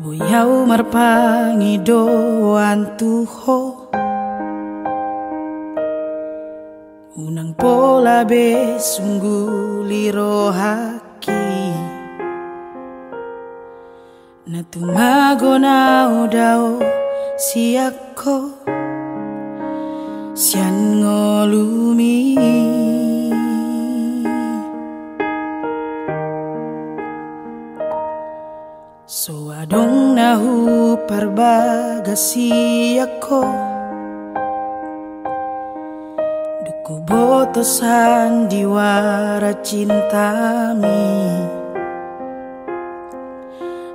Buyau marpangi doan tuho. Unang pola be sungguh liro haki Na tumago na udao siako. Sian ngolumi So adong nahu parbagasi ako Duku botosan diwara cintami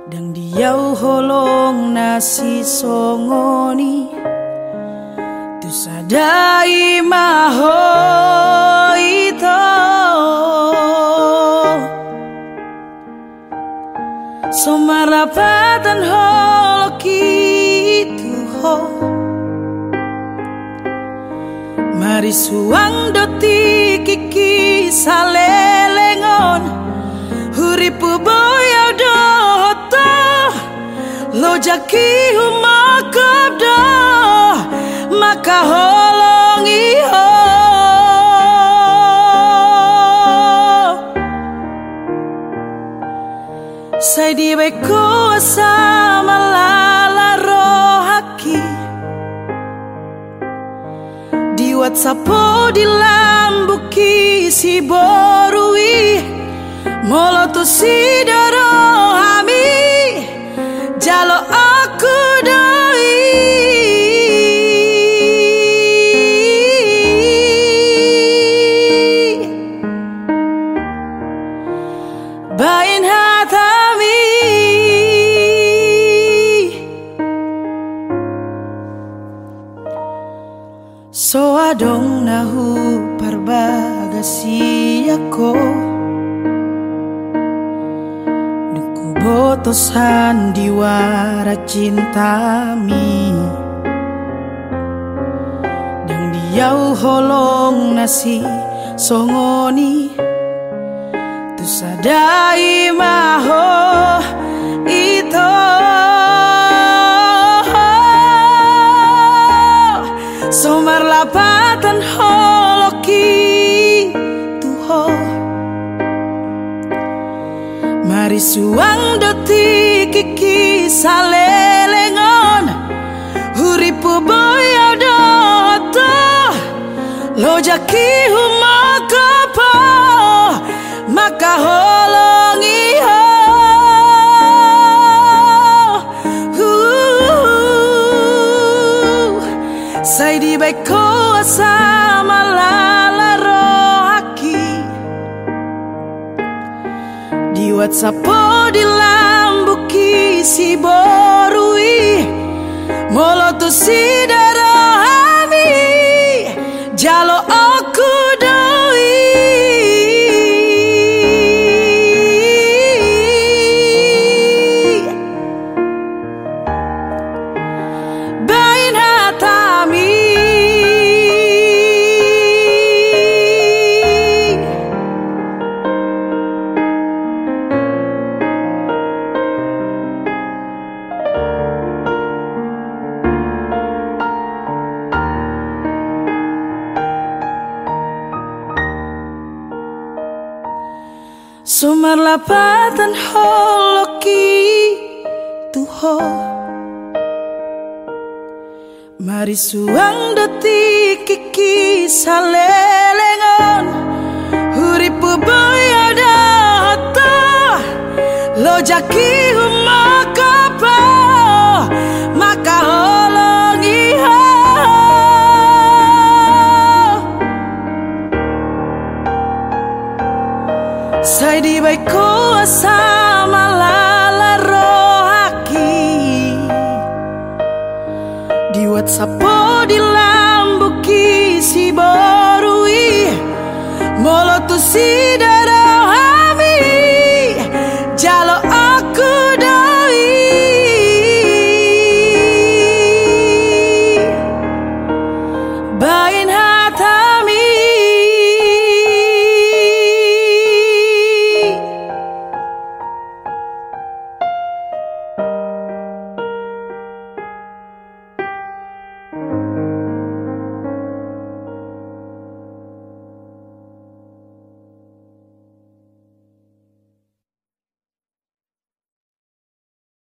Dang diyaw holong nasi songoni. Tu sadai maho Somarapatan holo kitu ho. Mari suang doti kiki salelengon Huripu boya dohoto. Lo jaki humakab do Maka holongi Sai di beko sama lala rohaki Di whatsapp di lambuki si borui. Molo tu si adong nahu parbagasi ako Duku botosan diwara cintami. Dang diyaw holong nasi songoni. Tu sadai maho Mari suang doti kiki salelengon Huripu boya doto Lo jaki humakapa Maka holongi ho. Sai di beko sama Di whatsapp di lambuki si borui Molo tu Sumar lapatan holoki tuho. Mari suang detik kiki salelengon Huripu boya data Lo Sai di baiko sama lala rohaki Di whatsapp di lambuki si borui. Molo tu si